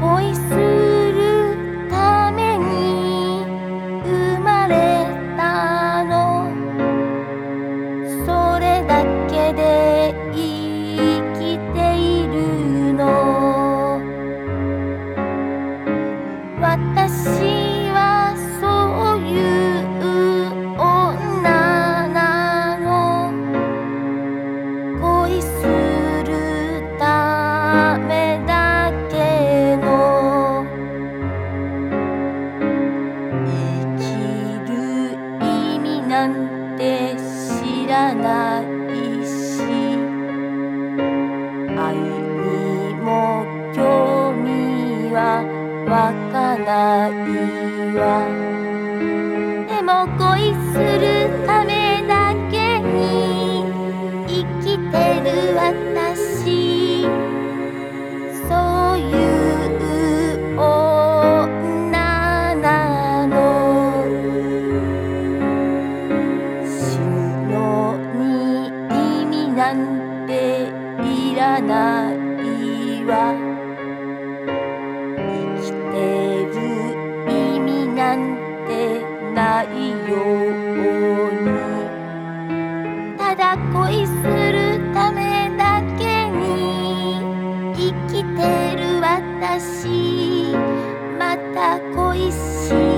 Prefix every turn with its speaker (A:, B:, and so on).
A: voices. なんて知らないし愛にも興味は湧かないわ。でも恋するなんていらないわ。生きてる意味なんてないように。ただ恋するためだけに生きてる私。また恋しい。